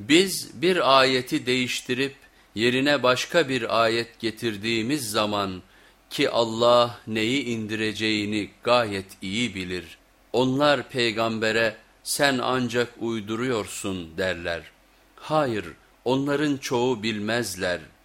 Biz bir ayeti değiştirip yerine başka bir ayet getirdiğimiz zaman ki Allah neyi indireceğini gayet iyi bilir. Onlar peygambere sen ancak uyduruyorsun derler. Hayır onların çoğu bilmezler.''